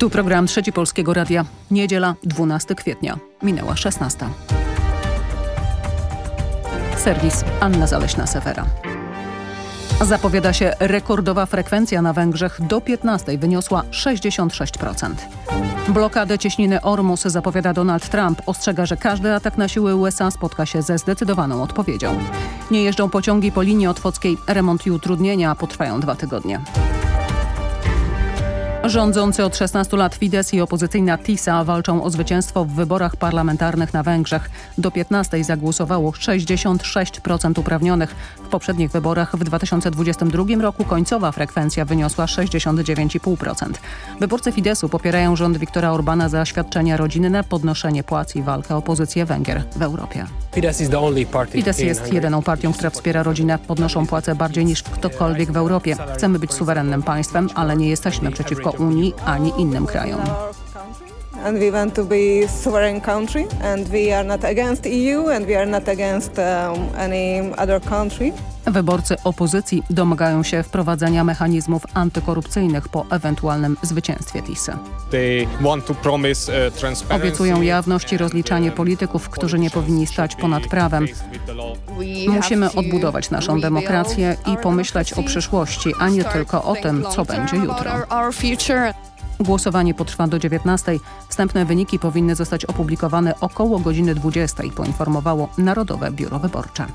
Tu program Trzeci Polskiego Radia. Niedziela, 12 kwietnia. Minęła 16. Serwis Anna Zaleśna-Sewera. Zapowiada się rekordowa frekwencja na Węgrzech. Do 15 wyniosła 66%. Blokadę cieśniny Ormus zapowiada Donald Trump. Ostrzega, że każdy atak na siły USA spotka się ze zdecydowaną odpowiedzią. Nie jeżdżą pociągi po linii otwockiej. Remont i utrudnienia potrwają dwa tygodnie. Rządzący od 16 lat Fidesz i opozycyjna TISA walczą o zwycięstwo w wyborach parlamentarnych na Węgrzech. Do 15 zagłosowało 66% uprawnionych. W poprzednich wyborach w 2022 roku końcowa frekwencja wyniosła 69,5%. Wyborcy Fideszu popierają rząd Viktora Orbana za świadczenia rodzinne, podnoszenie płac i walkę o pozycję Węgier w Europie. Fidesz jest jedyną partią, która wspiera rodzinę. Podnoszą płace bardziej niż ktokolwiek w Europie. Chcemy być suwerennym państwem, ale nie jesteśmy przeciwko Unii ani innym krajom. And we want to be sovereign country and we are not against EU and we are not against um, any other country. Wyborcy opozycji domagają się wprowadzenia mechanizmów antykorupcyjnych po ewentualnym zwycięstwie TISy. uh, Obiecują jawność i rozliczanie polityków, którzy nie powinni stać ponad prawem. Musimy odbudować naszą demokrację i pomyśleć o przyszłości, a nie tylko o tym, co będzie jutro. Głosowanie potrwa do 19. Wstępne wyniki powinny zostać opublikowane około godziny 20, poinformowało Narodowe Biuro Wyborcze.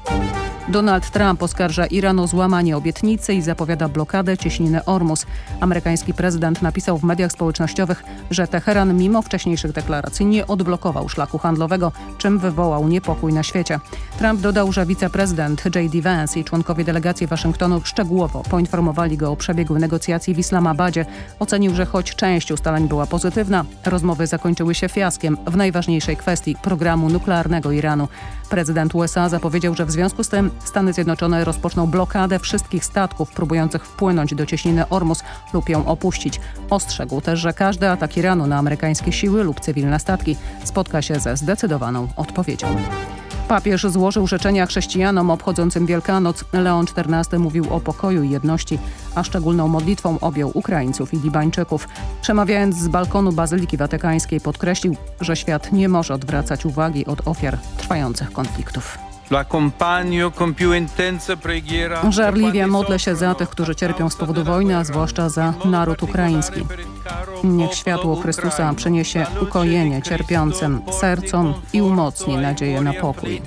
Donald Trump oskarża Iran o złamanie obietnicy i zapowiada blokadę cieśniny Ormus. Amerykański prezydent napisał w mediach społecznościowych, że Teheran mimo wcześniejszych deklaracji nie odblokował szlaku handlowego, czym wywołał niepokój na świecie. Trump dodał, że wiceprezydent J.D. Vance i członkowie delegacji Waszyngtonu szczegółowo poinformowali go o przebiegu negocjacji w Islamabadzie. Ocenił, że choć część ustaleń była pozytywna, rozmowy zakończyły się fiaskiem w najważniejszej kwestii programu nuklearnego Iranu. Prezydent USA zapowiedział, że w związku z tym Stany Zjednoczone rozpoczną blokadę wszystkich statków próbujących wpłynąć do cieśniny Ormus lub ją opuścić. Ostrzegł też, że każdy atak Iranu na amerykańskie siły lub cywilne statki spotka się ze zdecydowaną odpowiedzią. Papież złożył życzenia chrześcijanom obchodzącym Wielkanoc. Leon XIV mówił o pokoju i jedności, a szczególną modlitwą objął Ukraińców i Libańczyków. Przemawiając z balkonu Bazyliki Watykańskiej podkreślił, że świat nie może odwracać uwagi od ofiar trwających konfliktów. Żarliwie modlę się za tych, którzy cierpią z powodu wojny, a zwłaszcza za naród ukraiński. Niech światło Chrystusa przyniesie ukojenie cierpiącym sercom i umocni nadzieję na pokój.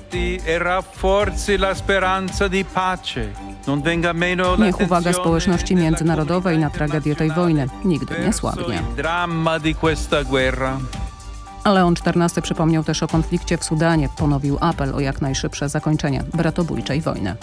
Niech uwaga społeczności międzynarodowej na tragedię tej wojny nigdy nie słabnie. A Leon XIV przypomniał też o konflikcie w Sudanie. Ponowił apel o jak najszybsze zakończenie bratobójczej wojny.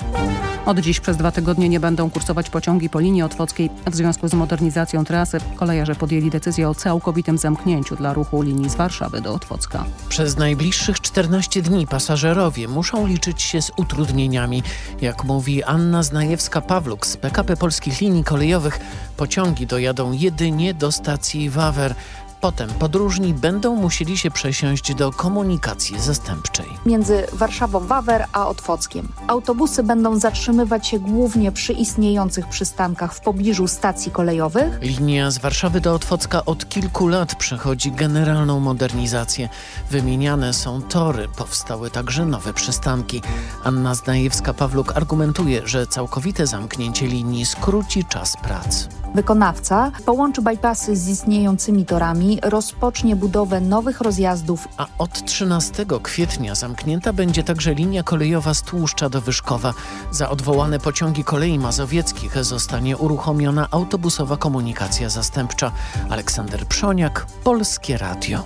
Od dziś przez dwa tygodnie nie będą kursować pociągi po linii otwockiej. W związku z modernizacją trasy kolejarze podjęli decyzję o całkowitym zamknięciu dla ruchu linii z Warszawy do Otwocka. Przez najbliższych 14 dni pasażerowie muszą liczyć się z utrudnieniami. Jak mówi Anna Znajewska-Pawluk z PKP Polskich Linii Kolejowych, pociągi dojadą jedynie do stacji Wawer. Potem podróżni będą musieli się przesiąść do komunikacji zastępczej. między Warszawą-Wawer a Otwockiem. Autobusy będą zatrzymywać się głównie przy istniejących przystankach w pobliżu stacji kolejowych. Linia z Warszawy do Otwocka od kilku lat przechodzi generalną modernizację. Wymieniane są tory, powstały także nowe przystanki. Anna Zdajewska-Pawluk argumentuje, że całkowite zamknięcie linii skróci czas prac. Wykonawca połączy bypassy z istniejącymi torami, rozpocznie budowę nowych rozjazdów A od 13 kwietnia zamknięta będzie także linia kolejowa z Tłuszcza do Wyszkowa. Za odwołane pociągi kolei mazowieckich zostanie uruchomiona autobusowa komunikacja zastępcza. Aleksander Przoniak, Polskie Radio.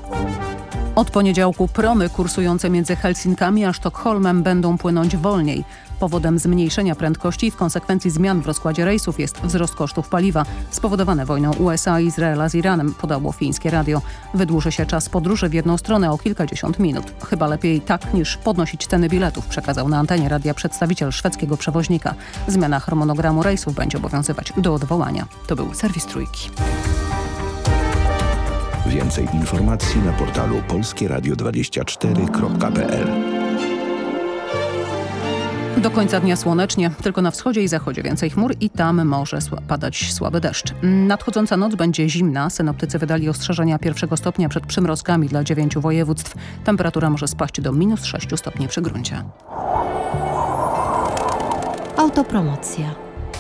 Od poniedziałku promy kursujące między Helsinkami a Sztokholmem będą płynąć wolniej. Powodem zmniejszenia prędkości i w konsekwencji zmian w rozkładzie rejsów jest wzrost kosztów paliwa spowodowane wojną USA i Izraela z Iranem, podało fińskie radio. Wydłuży się czas podróży w jedną stronę o kilkadziesiąt minut. Chyba lepiej tak niż podnosić ceny biletów, przekazał na antenie radia przedstawiciel szwedzkiego przewoźnika. Zmiana harmonogramu rejsów będzie obowiązywać do odwołania. To był serwis Trójki. Więcej informacji na portalu polskieradio24.pl Do końca dnia słonecznie, tylko na wschodzie i zachodzie więcej chmur i tam może padać słaby deszcz. Nadchodząca noc będzie zimna. Synoptycy wydali ostrzeżenia pierwszego stopnia przed przymrozkami dla dziewięciu województw. Temperatura może spaść do minus 6 stopni przy gruncie. Autopromocja.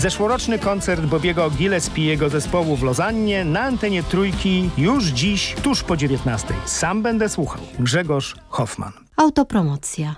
Zeszłoroczny koncert Bobiego Gillespiego zespołu w Lozannie na antenie Trójki już dziś, tuż po 19. Sam będę słuchał. Grzegorz Hoffman. Autopromocja.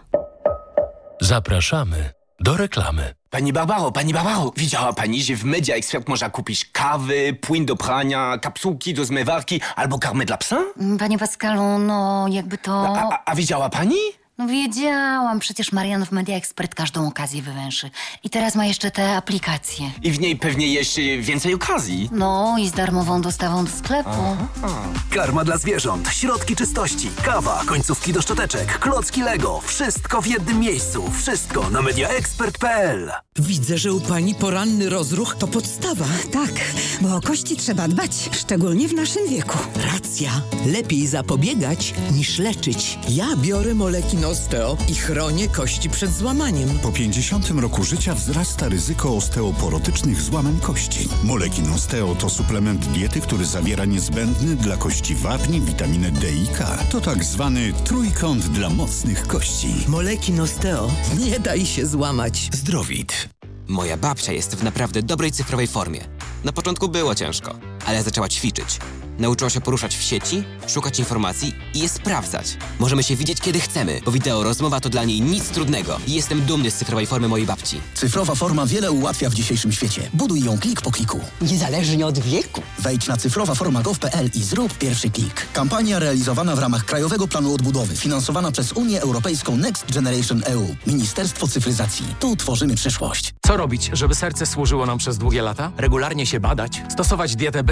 Zapraszamy do reklamy. Pani Barbaro, pani Barbaro, widziała pani, że w Media Expert można kupić kawy, płyn do prania, kapsułki do zmywarki albo karmę dla psa? Panie Pascalu, no jakby to... A, a, a widziała pani? No wiedziałam, przecież Marian w Media Expert każdą okazję wywęszy. I teraz ma jeszcze te aplikacje. I w niej pewnie jeszcze więcej okazji. No i z darmową dostawą do sklepu. Aha. Karma dla zwierząt, środki czystości, kawa, końcówki do szczoteczek, klocki Lego. Wszystko w jednym miejscu. Wszystko na mediaexpert.pl Widzę, że u pani poranny rozruch to podstawa. Tak, bo o kości trzeba dbać, szczególnie w naszym wieku. Racja. Lepiej zapobiegać niż leczyć. Ja biorę moleki Osteo i chronię kości przed złamaniem. Po 50 roku życia wzrasta ryzyko osteoporotycznych złamań kości. Molekin Osteo to suplement diety, który zawiera niezbędny dla kości wapni, witaminę D i K. To tak zwany trójkąt dla mocnych kości. Molekin Osteo. Nie daj się złamać. Zdrowit. Moja babcia jest w naprawdę dobrej cyfrowej formie. Na początku było ciężko, ale zaczęła ćwiczyć. Nauczyła się poruszać w sieci, szukać informacji i je sprawdzać. Możemy się widzieć kiedy chcemy, bo wideo rozmowa to dla niej nic trudnego. I jestem dumny z cyfrowej formy mojej babci. Cyfrowa forma wiele ułatwia w dzisiejszym świecie. Buduj ją klik po kliku. Niezależnie od wieku. Wejdź na cyfrowaforma.gov.pl i zrób pierwszy klik. Kampania realizowana w ramach Krajowego Planu Odbudowy, finansowana przez Unię Europejską Next Generation EU. Ministerstwo Cyfryzacji. Tu tworzymy przyszłość. Co robić, żeby serce służyło nam przez długie lata? Regularnie się badać, stosować dietę bez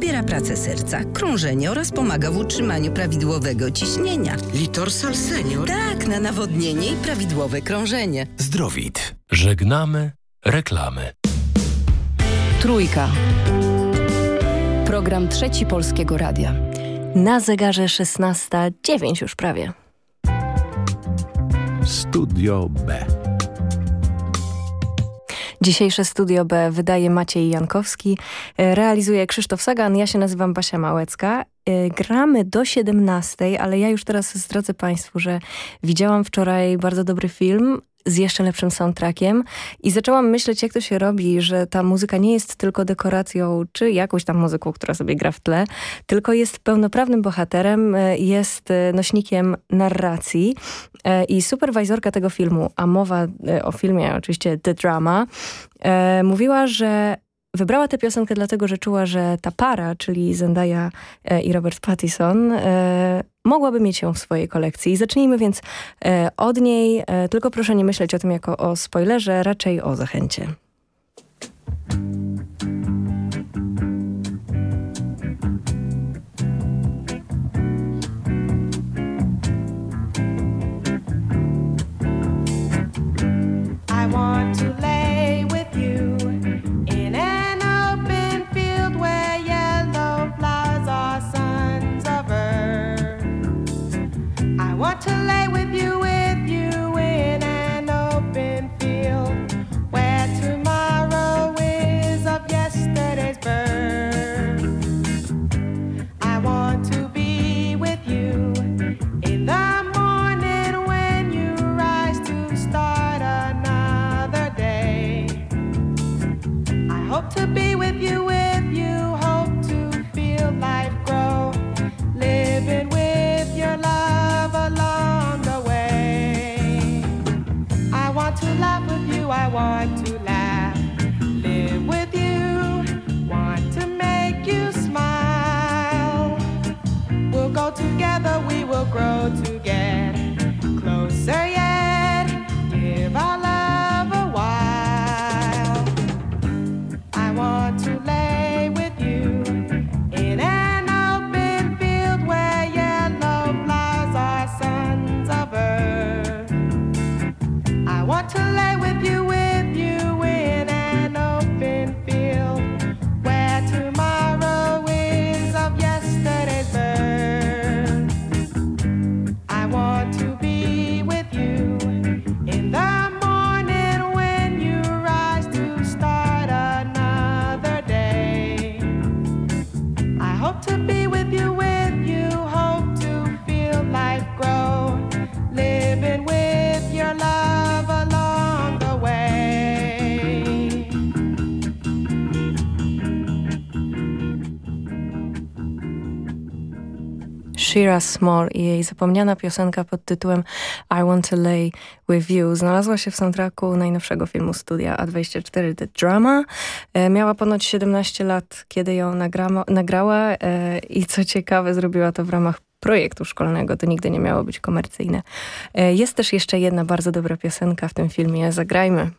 wspiera pracę serca, krążenie oraz pomaga w utrzymaniu prawidłowego ciśnienia. Litorsal Senior? Tak, na nawodnienie i prawidłowe krążenie. Zdrowit. Żegnamy reklamy. Trójka. Program Trzeci Polskiego Radia. Na zegarze 16.09 już prawie. Studio B. Dzisiejsze Studio B wydaje Maciej Jankowski, realizuje Krzysztof Sagan, ja się nazywam Basia Małecka. Gramy do 17, ale ja już teraz zdradzę Państwu, że widziałam wczoraj bardzo dobry film z jeszcze lepszym soundtrackiem i zaczęłam myśleć, jak to się robi, że ta muzyka nie jest tylko dekoracją, czy jakąś tam muzyką, która sobie gra w tle, tylko jest pełnoprawnym bohaterem, jest nośnikiem narracji i superwajzorka tego filmu, a mowa o filmie oczywiście The Drama, mówiła, że Wybrała tę piosenkę dlatego, że czuła, że ta para, czyli Zendaya i Robert Pattinson, mogłaby mieć ją w swojej kolekcji. Zacznijmy więc od niej, tylko proszę nie myśleć o tym jako o spoilerze, raczej o zachęcie. to lay Shira Small i jej zapomniana piosenka pod tytułem I Want to Lay With You znalazła się w soundtracku najnowszego filmu studia A24 The Drama. E, miała ponoć 17 lat, kiedy ją nagrama, nagrała e, i co ciekawe zrobiła to w ramach projektu szkolnego, to nigdy nie miało być komercyjne. E, jest też jeszcze jedna bardzo dobra piosenka w tym filmie, zagrajmy.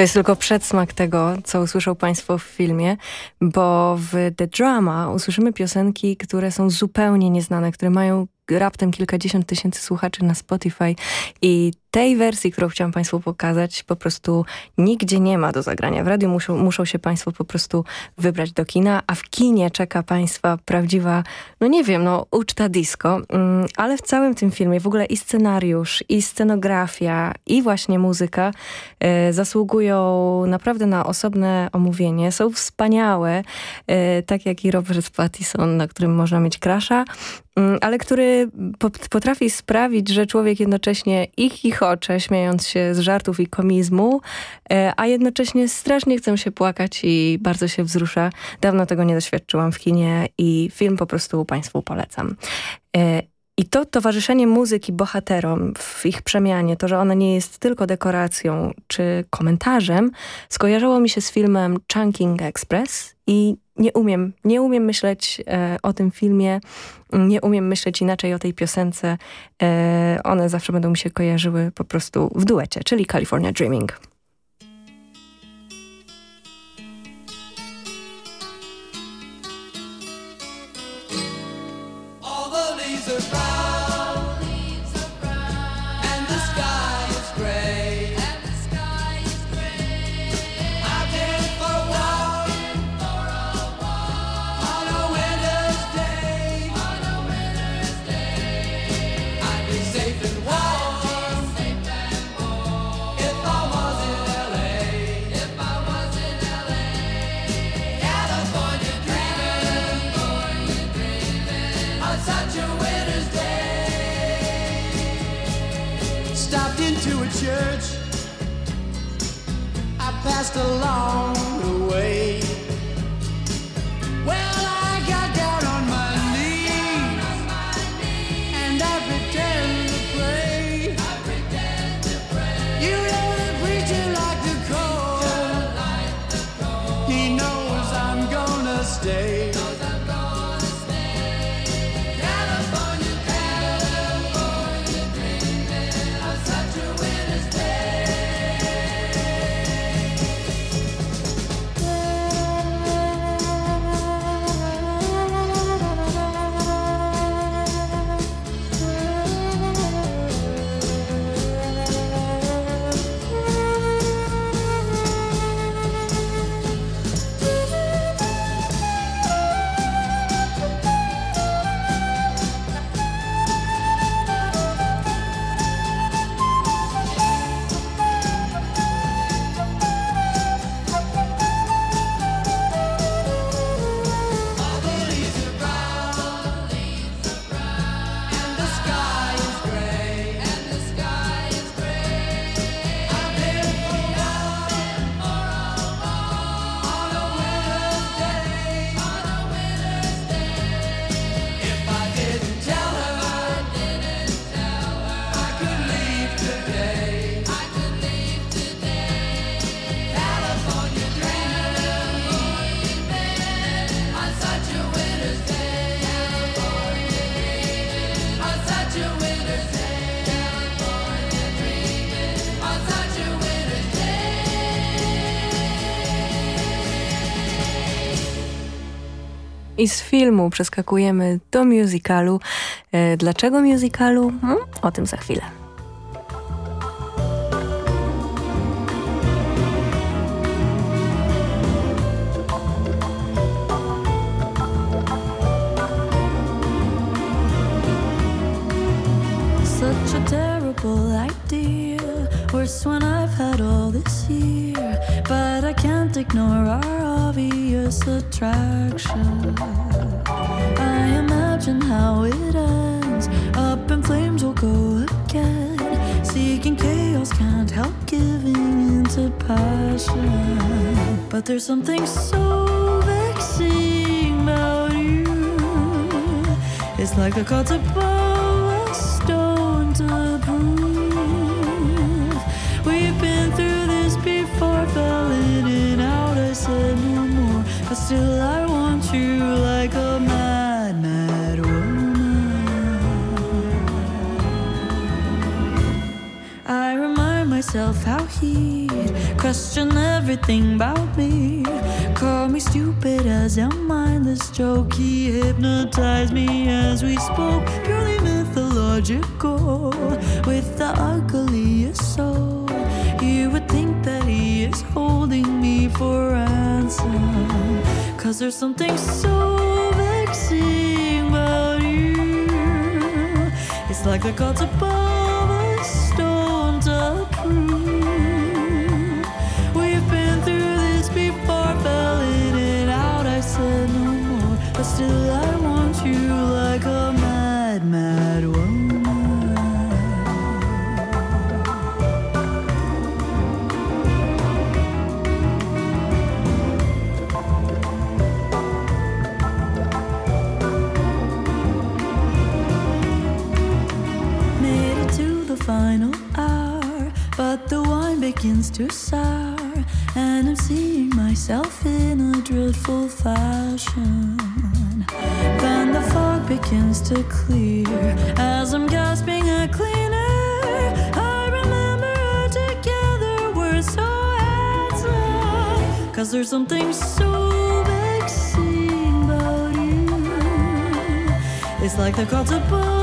To jest tylko przedsmak tego, co usłyszą Państwo w filmie, bo w The Drama usłyszymy piosenki, które są zupełnie nieznane, które mają raptem kilkadziesiąt tysięcy słuchaczy na Spotify i tej wersji, którą chciałam Państwu pokazać, po prostu nigdzie nie ma do zagrania. W radiu muszą, muszą się Państwo po prostu wybrać do kina, a w kinie czeka Państwa prawdziwa, no nie wiem, no uczta disco, mm, ale w całym tym filmie w ogóle i scenariusz, i scenografia, i właśnie muzyka e, zasługują naprawdę na osobne omówienie. Są wspaniałe, e, tak jak i Robert Pattinson, na którym można mieć krasza, mm, ale który potrafi sprawić, że człowiek jednocześnie i chichocze, śmiejąc się z żartów i komizmu, e, a jednocześnie strasznie chcę się płakać i bardzo się wzrusza. Dawno tego nie doświadczyłam w kinie i film po prostu Państwu polecam. I to towarzyszenie muzyki bohaterom w ich przemianie, to, że ona nie jest tylko dekoracją czy komentarzem, skojarzyło mi się z filmem Chunking Express i nie umiem, nie umiem myśleć e, o tym filmie, nie umiem myśleć inaczej o tej piosence. E, one zawsze będą mi się kojarzyły po prostu w duecie, czyli California Dreaming. Along I z filmu przeskakujemy do musicalu. E, dlaczego musicalu? Hmm? O tym za chwilę. Seeking chaos can't help giving into passion. But there's something so vexing about you. It's like a call to borrow a stone to prove. We've been through this before, fell in and out, I said no more. But still I myself how he'd question everything about me. Call me stupid as a mindless joke. He hypnotized me as we spoke, purely mythological, with the ugliest soul. You would think that he is holding me for ransom. Cause there's something so vexing about you. It's like the gods above still I want you like a mad, mad woman. Made it to the final hour, but the wine begins to sour, and I'm seeing myself in a dreadful fashion. Begins to clear as I'm gasping a cleaner. I remember how together we're so handsome. Cause there's something so vexing about you. It's like the gods above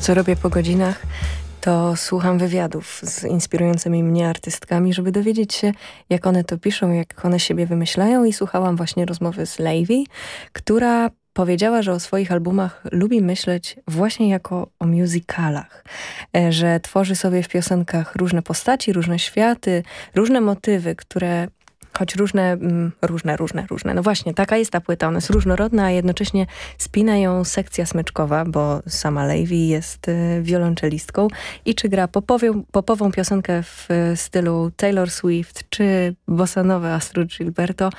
Co robię po godzinach, to słucham wywiadów z inspirującymi mnie artystkami, żeby dowiedzieć się, jak one to piszą, jak one siebie wymyślają. I słuchałam właśnie rozmowy z Levy, która powiedziała, że o swoich albumach lubi myśleć właśnie jako o musicalach, e, że tworzy sobie w piosenkach różne postaci, różne światy, różne motywy, które choć różne, mm, różne, różne, różne. No właśnie, taka jest ta płyta. Ona jest różnorodna, a jednocześnie spina ją sekcja smyczkowa, bo sama Levy jest y, wiolonczelistką i czy gra popowią, popową piosenkę w y, stylu Taylor Swift, czy bossanowe Astrid Gilberto,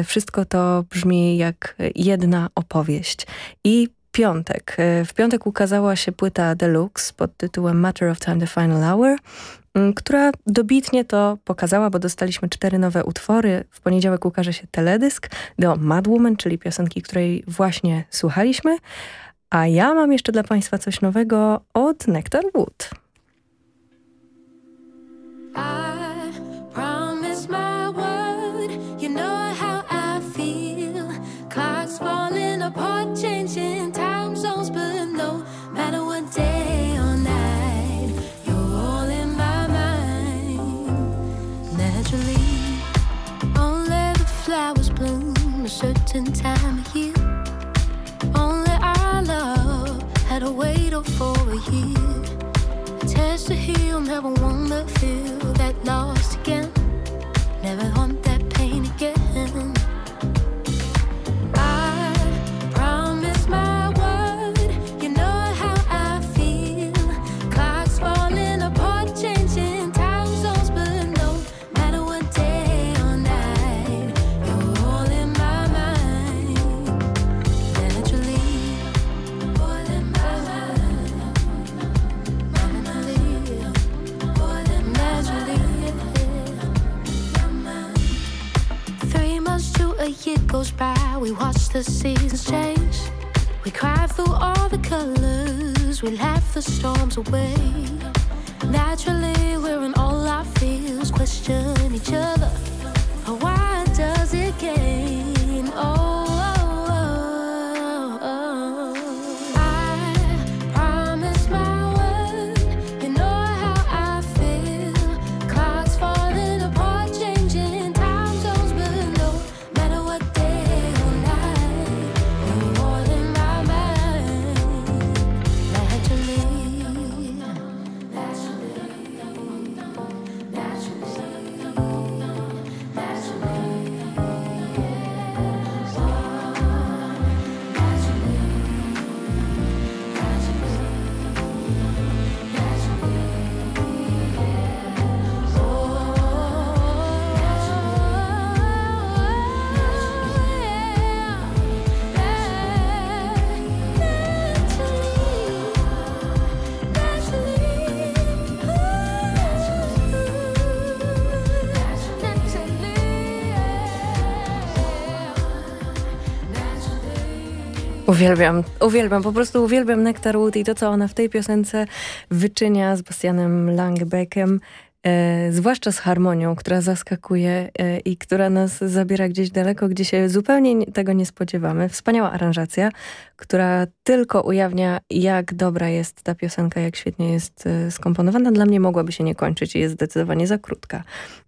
y, wszystko to brzmi jak jedna opowieść. I piątek. W piątek ukazała się płyta Deluxe pod tytułem Matter of Time The Final Hour, która dobitnie to pokazała, bo dostaliśmy cztery nowe utwory. W poniedziałek ukaże się teledysk do Mad Woman, czyli piosenki, której właśnie słuchaliśmy. A ja mam jeszcze dla Państwa coś nowego od Nectar Wood. Certain time of year. Only our love had to wait for a year. A test to heal, never wanna feel that lost again. Never want a year goes by, we watch the seasons change. We cry through all the colors, we laugh the storms away. Naturally, we're in Uwielbiam, uwielbiam, po prostu uwielbiam Nektar Wood i to, co ona w tej piosence wyczynia z Bastianem Langbeckiem. E, zwłaszcza z harmonią, która zaskakuje e, i która nas zabiera gdzieś daleko, gdzie się zupełnie tego nie spodziewamy. Wspaniała aranżacja, która tylko ujawnia, jak dobra jest ta piosenka, jak świetnie jest e, skomponowana. Dla mnie mogłaby się nie kończyć i jest zdecydowanie za krótka.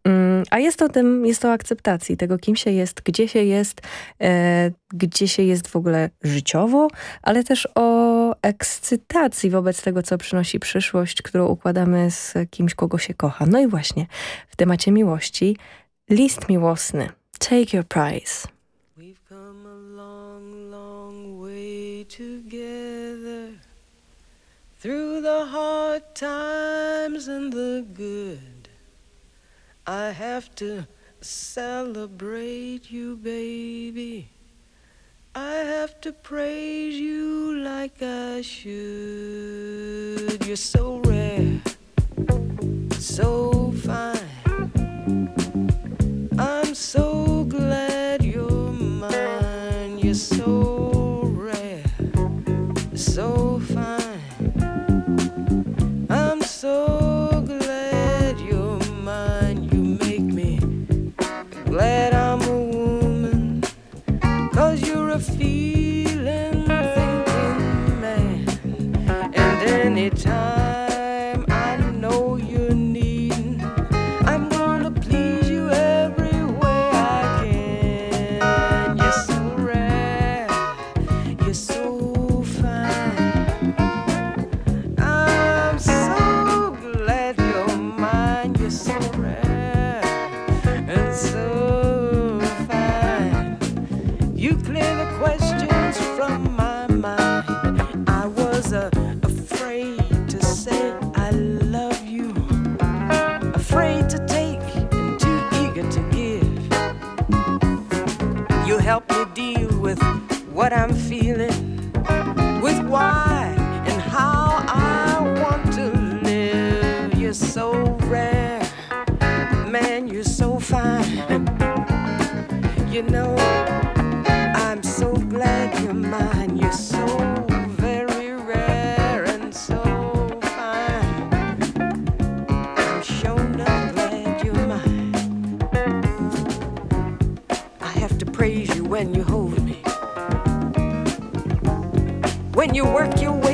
Mm, a jest to tym, jest to akceptacji tego, kim się jest, gdzie się jest, e, gdzie się jest w ogóle życiowo, ale też o ekscytacji wobec tego, co przynosi przyszłość, którą układamy z kimś, kogo się kocha. No i właśnie w temacie miłości list miłosny. Take your prize. We've come a long, long way together Through the hard times and the good I have to celebrate you, baby I have to praise you like I should You're so rare so fine. You know, I'm so glad you're mine. You're so very rare and so fine. I'm sure not glad you're mine. I have to praise you when you hold me, when you work your way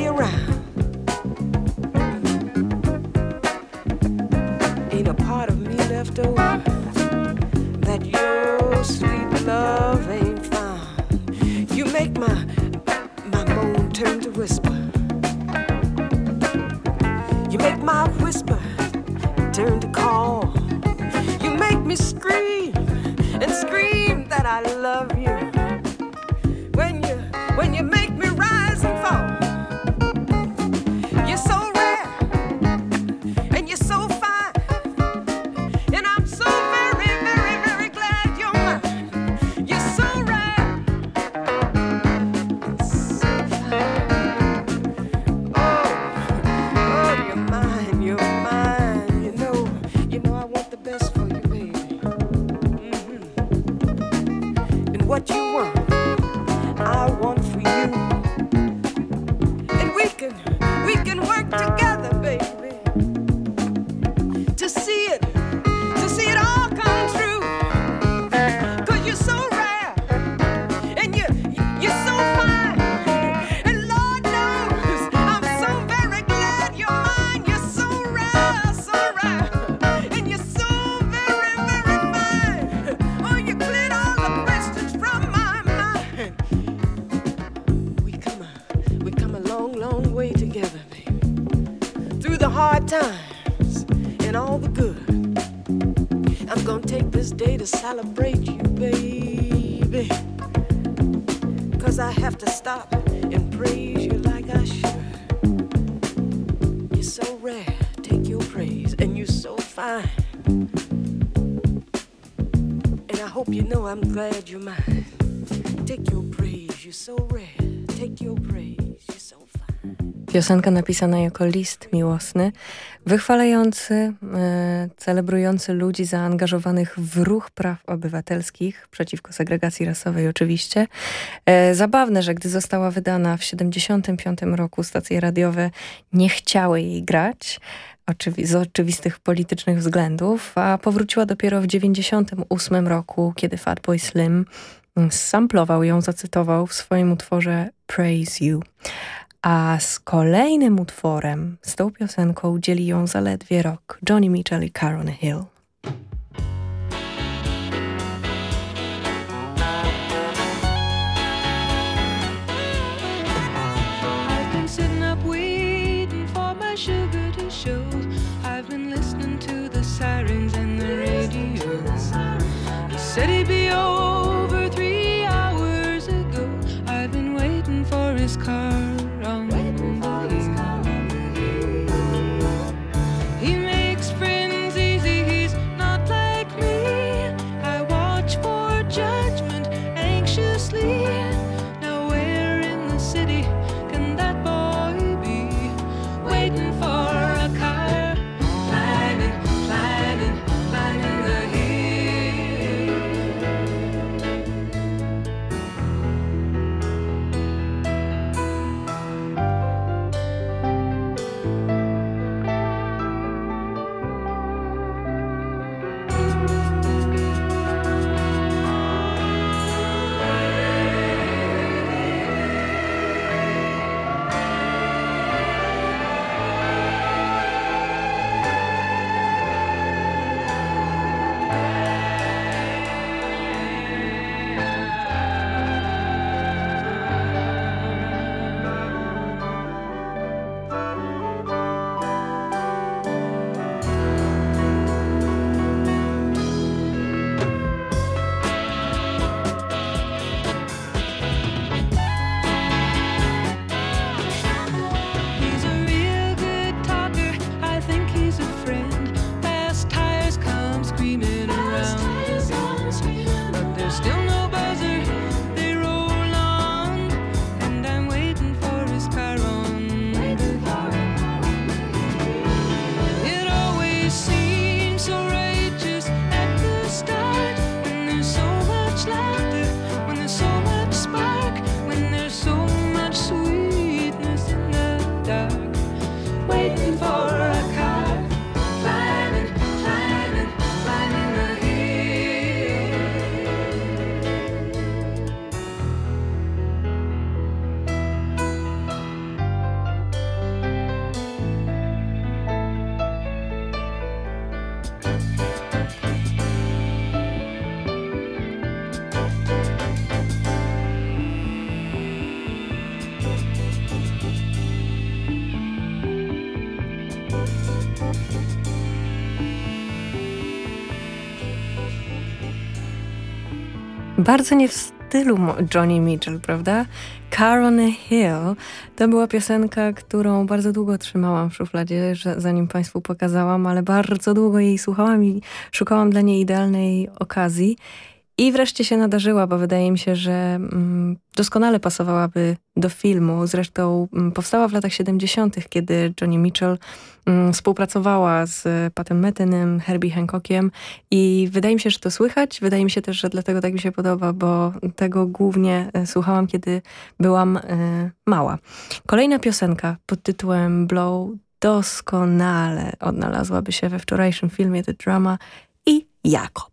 stop and praise you like I should. You're so rare, take your praise, and you're so fine. And I hope you know I'm glad you're mine. Take your praise, you're so rare, take your praise. Piosenka napisana jako list miłosny, wychwalający, e, celebrujący ludzi zaangażowanych w ruch praw obywatelskich przeciwko segregacji rasowej oczywiście. E, zabawne, że gdy została wydana w 1975 roku stacje radiowe nie chciały jej grać, oczywi z oczywistych politycznych względów, a powróciła dopiero w 1998 roku, kiedy Fatboy Slim samplował ją, zacytował w swoim utworze Praise You. A z kolejnym utworem, z tą piosenką dzieli ją zaledwie rok Johnny Mitchell i Caron Hill. Bardzo nie w stylu Johnny Mitchell, prawda? Car on a Hill to była piosenka, którą bardzo długo trzymałam w szufladzie, zanim Państwu pokazałam, ale bardzo długo jej słuchałam i szukałam dla niej idealnej okazji. I wreszcie się nadarzyła, bo wydaje mi się, że mm, doskonale pasowałaby do filmu. Zresztą mm, powstała w latach 70., kiedy Johnny Mitchell mm, współpracowała z Patem Metynem, Herbie Hancockiem i wydaje mi się, że to słychać. Wydaje mi się też, że dlatego tak mi się podoba, bo tego głównie e, słuchałam, kiedy byłam y, mała. Kolejna piosenka pod tytułem Blow doskonale odnalazłaby się we wczorajszym filmie The Drama i Jakob.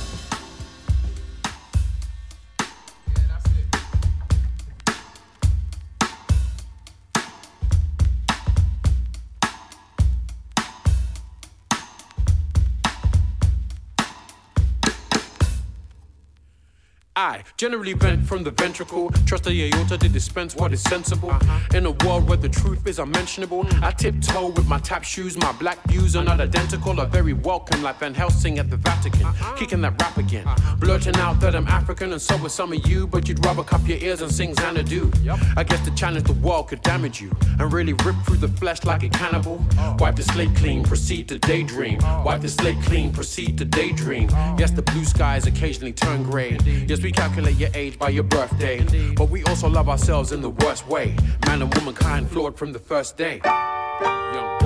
From the ventricle. Trust the aorta to dispense what is sensible. Uh-huh. In a world where the truth is unmentionable. I tiptoe with my tap shoes. My black views are not identical, are very welcome, like Van Helsing at the Vatican. Uh-huh. Kicking that rap again. Uh-huh. Blurting out that I'm African, and so are some of you, but you'd rather cup your ears and sing Xanadu. I guess the challenge the world could damage you and really rip through the flesh like a cannibal. Oh. Wipe the slate clean, proceed to daydream. Oh. Wipe the slate clean, proceed to daydream. Oh. Yes, the blue skies occasionally turn gray. Yes, we calculate your age by your birthday. Indeed. But we also love ourselves in the worst way. Man and womankind flawed from the first day. Young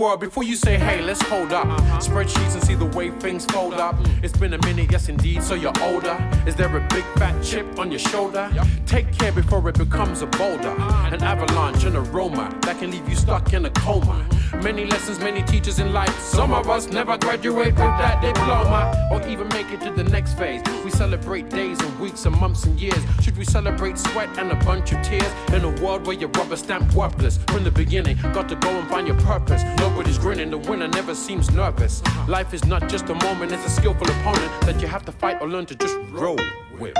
world. World, before you say, hey, let's hold up. Uh-huh. Spreadsheets and see the way things fold up. Mm-hmm. It's been a minute, yes indeed, so you're older. Is there a big fat chip on your shoulder? Take care before it becomes a boulder. Uh-huh. An avalanche, an aroma that can leave you stuck in a coma. Mm-hmm. Many lessons, many teachers in life. Some of us never graduate with that diploma or even make it to the next phase. We celebrate days and weeks and months and years. Should we celebrate sweat and a bunch of tears in a world where you're rubber stamp worthless from the beginning? Got to go and find your purpose. Nobody's grinning, the winner never seems nervous. Life is not just a moment, it's a skillful opponent that you have to fight or learn to just roll with.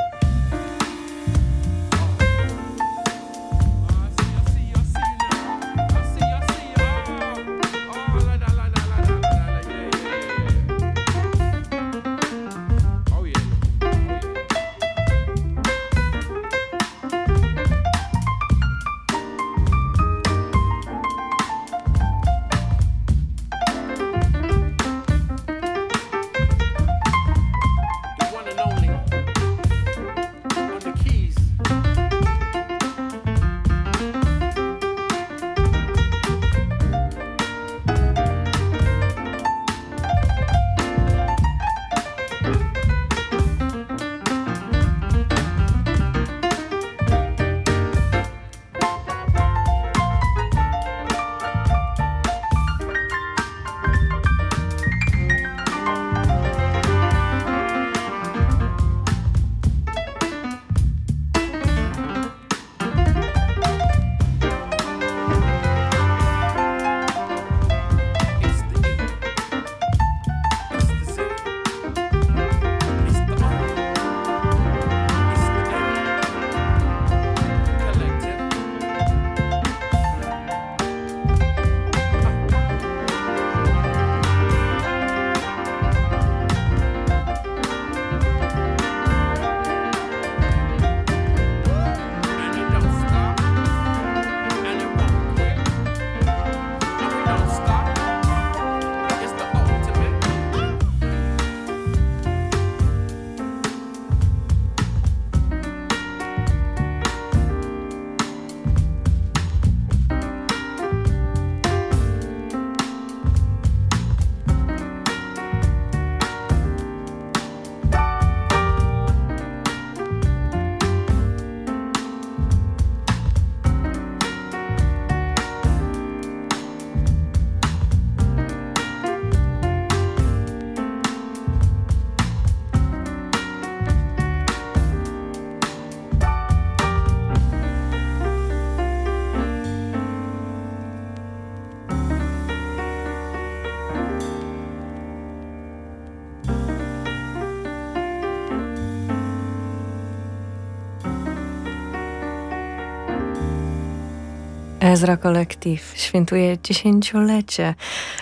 Ezra Collective świętuje dziesięciolecie.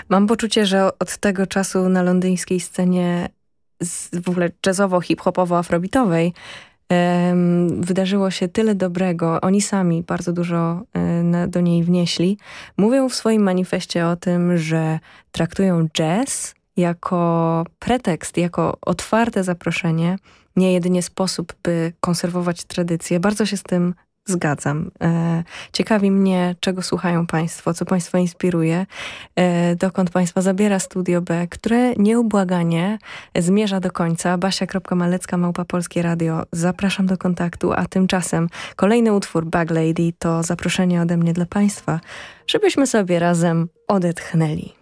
Mam poczucie, że od tego czasu na londyńskiej scenie w ogóle jazzowo, hip-hopowo, afrobitowej wydarzyło się tyle dobrego. Oni sami bardzo dużo e, do niej wnieśli. Mówią w swoim manifestie o tym, że traktują jazz jako pretekst, jako otwarte zaproszenie, nie jedynie sposób, by konserwować tradycję. Bardzo się z tym Zgadzam. E, ciekawi mnie, czego słuchają Państwo, co Państwa inspiruje, e, dokąd Państwa zabiera Studio B, które nieubłaganie zmierza do końca. Basia.malecka, Małpa Polskie Radio. Zapraszam do kontaktu, a tymczasem kolejny utwór Bag Lady to zaproszenie ode mnie dla Państwa, żebyśmy sobie razem odetchnęli.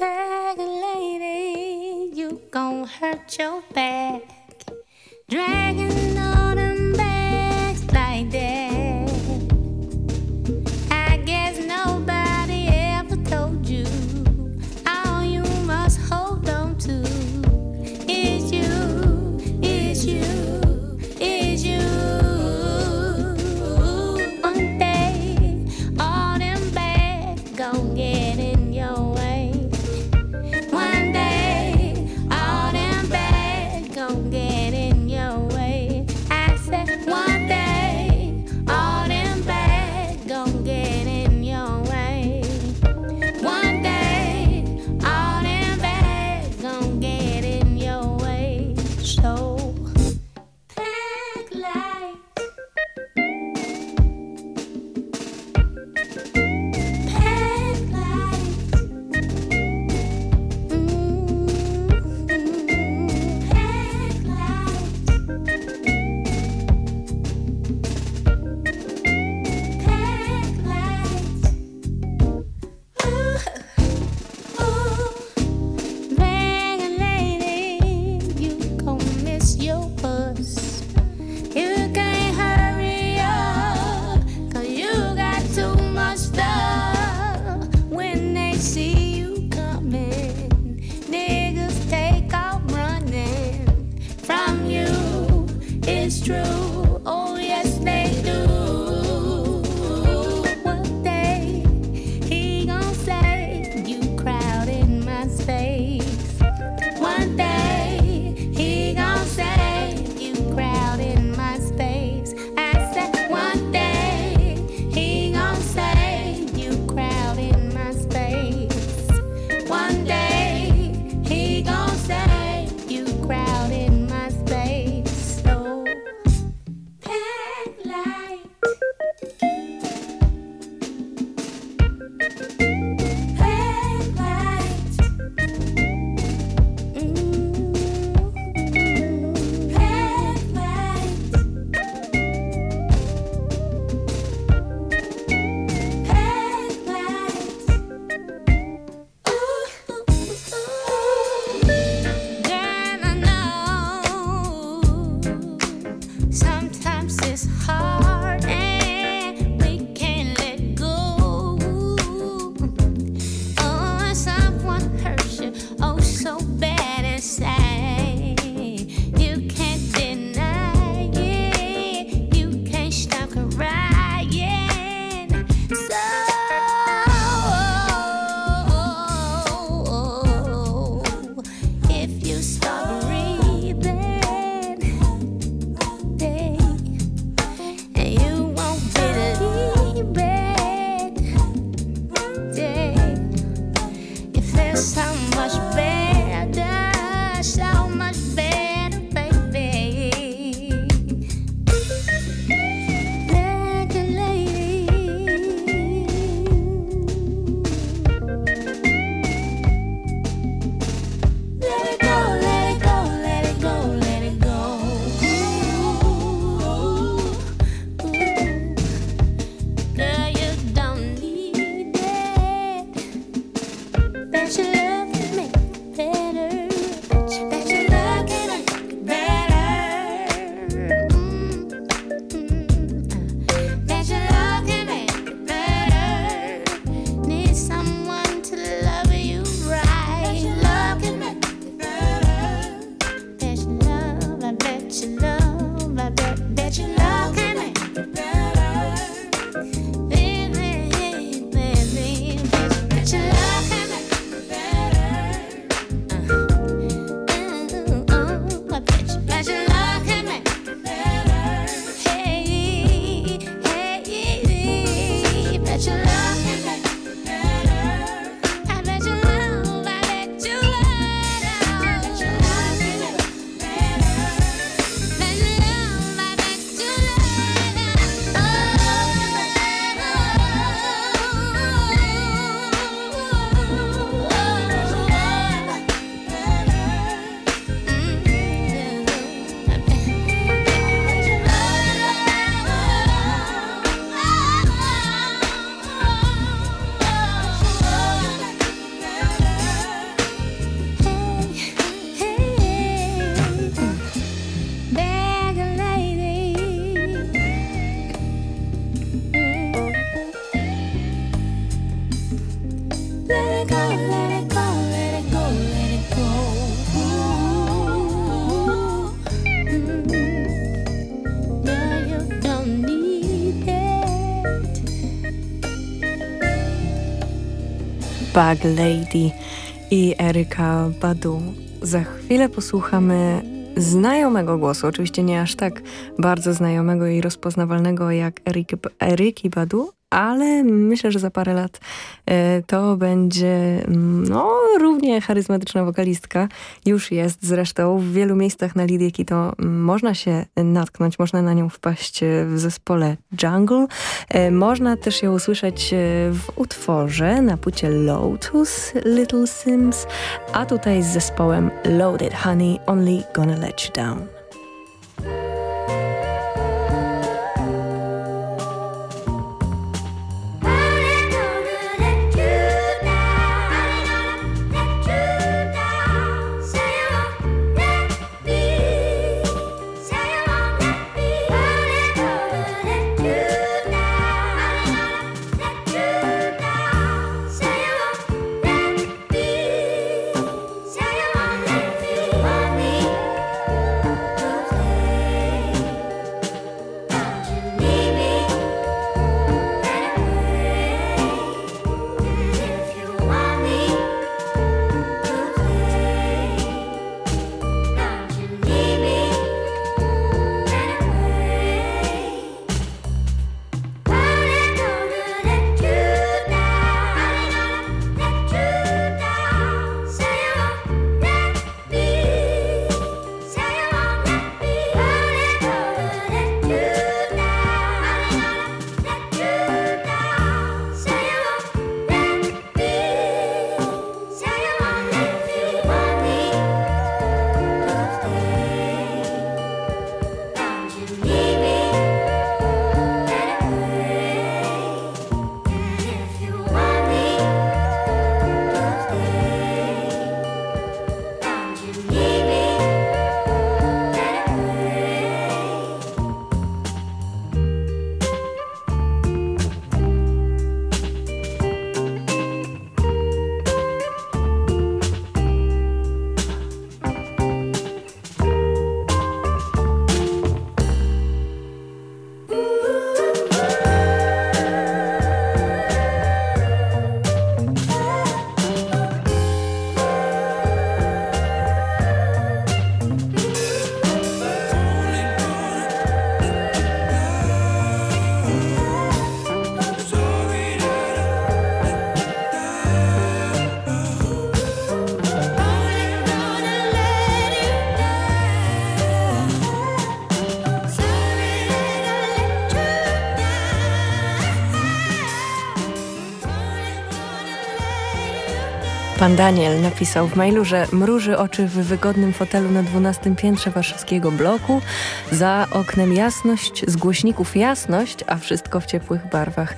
Bag lady, you gon' hurt your back. Dragon. Bag Lady i Eryka Badu. Za chwilę posłuchamy znajomego głosu, oczywiście nie aż tak bardzo znajomego i rozpoznawalnego jak Eryk, Eryki Badu, ale myślę, że za parę lat e, to będzie mm, no, równie charyzmatyczna wokalistka. Już jest zresztą w wielu miejscach na Lidię to można się natknąć, można na nią wpaść e, w zespole Jungle. E, można też ją usłyszeć w utworze na płycie Lotus Little Sims, a tutaj z zespołem Loaded Honey Only Gonna Let You Down. Pan Daniel napisał w mailu, że mruży oczy w wygodnym fotelu na 12 piętrze warszawskiego bloku. Za oknem jasność, z głośników jasność, a wszystko w ciepłych barwach.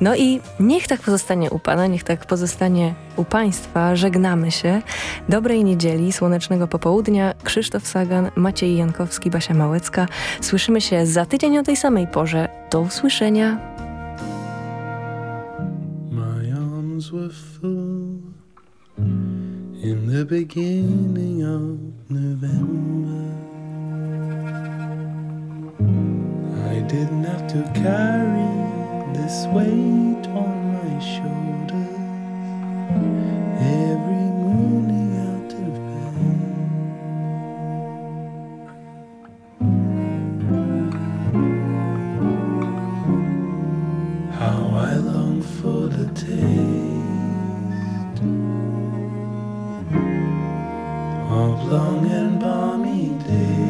No i niech tak pozostanie u Pana, niech tak pozostanie u Państwa. Żegnamy się. Dobrej niedzieli, słonecznego popołudnia. Krzysztof Sagan, Maciej Jankowski, Basia Małecka. Słyszymy się za tydzień o tej samej porze. Do usłyszenia. In the beginning of November. I didn't have to carry this weight on my shoulders long and balmy days.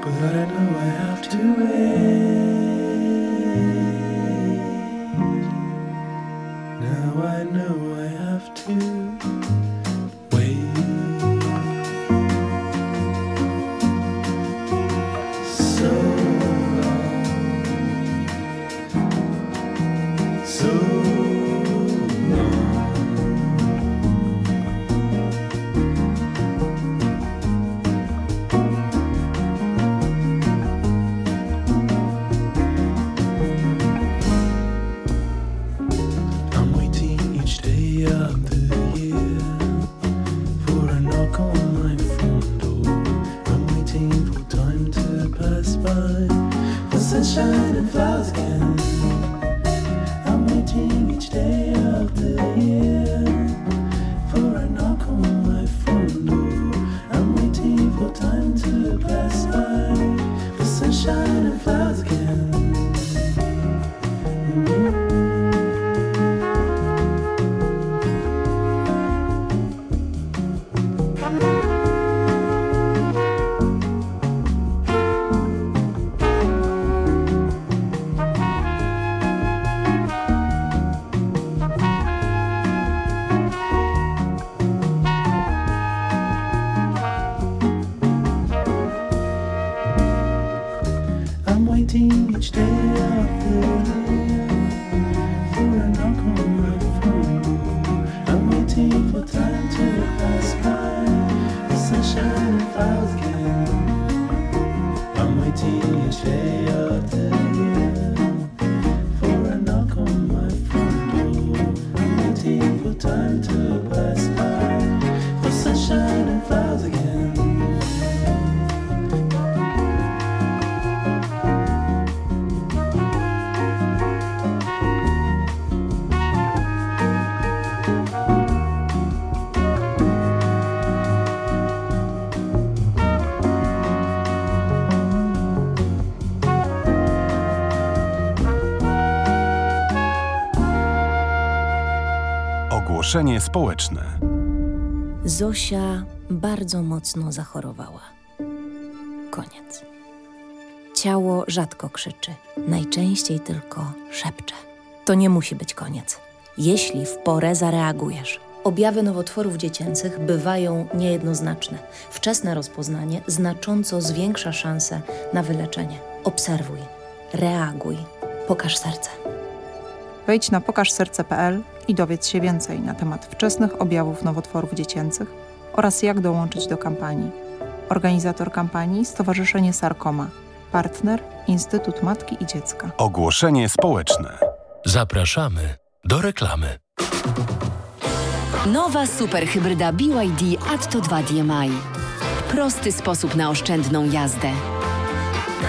But I know I have to wait. Now I know I have to. Ogłoszenie społeczne. Zosia bardzo mocno zachorowała. Koniec. Ciało rzadko krzyczy, najczęściej tylko szepcze. To nie musi być koniec, jeśli w porę zareagujesz. Objawy nowotworów dziecięcych bywają niejednoznaczne. Wczesne rozpoznanie znacząco zwiększa szanse na wyleczenie. Obserwuj, reaguj, pokaż serce. Wejdź na pokażserce.pl i dowiedz się więcej na temat wczesnych objawów nowotworów dziecięcych oraz jak dołączyć do kampanii. Organizator kampanii Stowarzyszenie Sarkoma. Partner Instytut Matki i Dziecka. Ogłoszenie społeczne. Zapraszamy do reklamy. Nowa superhybryda BYD Atto 2 DMI. Prosty sposób na oszczędną jazdę.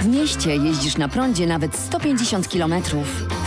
W mieście jeździsz na prądzie nawet 150 km.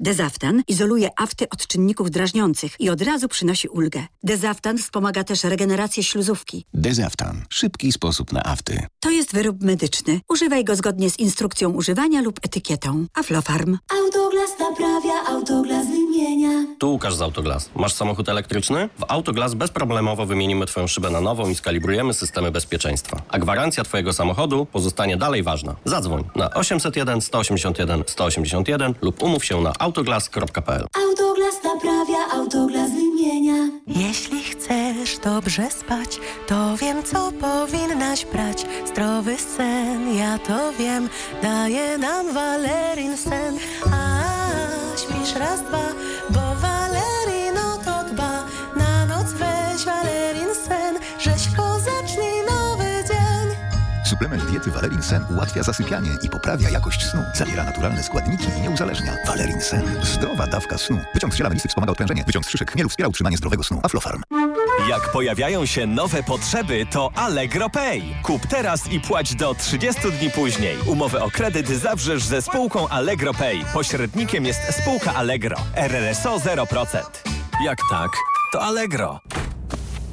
Dezaftan izoluje afty od czynników drażniących i od razu przynosi ulgę. Dezaftan wspomaga też regenerację śluzówki. Dezaftan. Szybki sposób na afty. To jest wyrób medyczny. Używaj go zgodnie z instrukcją używania lub etykietą. Aflofarm. Autoglas naprawia, autoglas wymienia. Tu Łukasz z Autoglas. Masz samochód elektryczny? W Autoglas bezproblemowo wymienimy Twoją szybę na nową i skalibrujemy systemy bezpieczeństwa. A gwarancja Twojego samochodu pozostanie dalej ważna. Zadzwoń na 801 181 181 lub umów się na autoglas.pl. Autoglas naprawia, autoglas wymienia. Jeśli chcesz dobrze spać, to wiem, co powinnaś brać. Zdrowy sen, ja to wiem, daje nam Valerin sen. A śpisz raz, dwa, bo Suplement diety Valerin Sen ułatwia zasypianie i poprawia jakość snu. Zawiera naturalne składniki i nie uzależnia. Valerin Sen. Zdrowa dawka snu. Wyciąg z ziela melisy wspomaga odprężenie. Wyciąg z szyszek chmielu wspiera utrzymanie zdrowego snu. Aflofarm. Jak pojawiają się nowe potrzeby, to Allegro Pay. Kup teraz i płać do 30 dni później. Umowę o kredyt zawrzesz ze spółką Allegro Pay. Pośrednikiem jest spółka Allegro. RRSO 0%. Jak tak, to Allegro.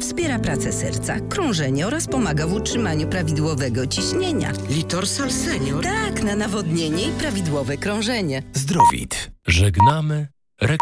wspiera pracę serca, krążenie oraz pomaga w utrzymaniu prawidłowego ciśnienia. Litorsal Senior? Tak, na nawodnienie i prawidłowe krążenie. Zdrowit. Żegnamy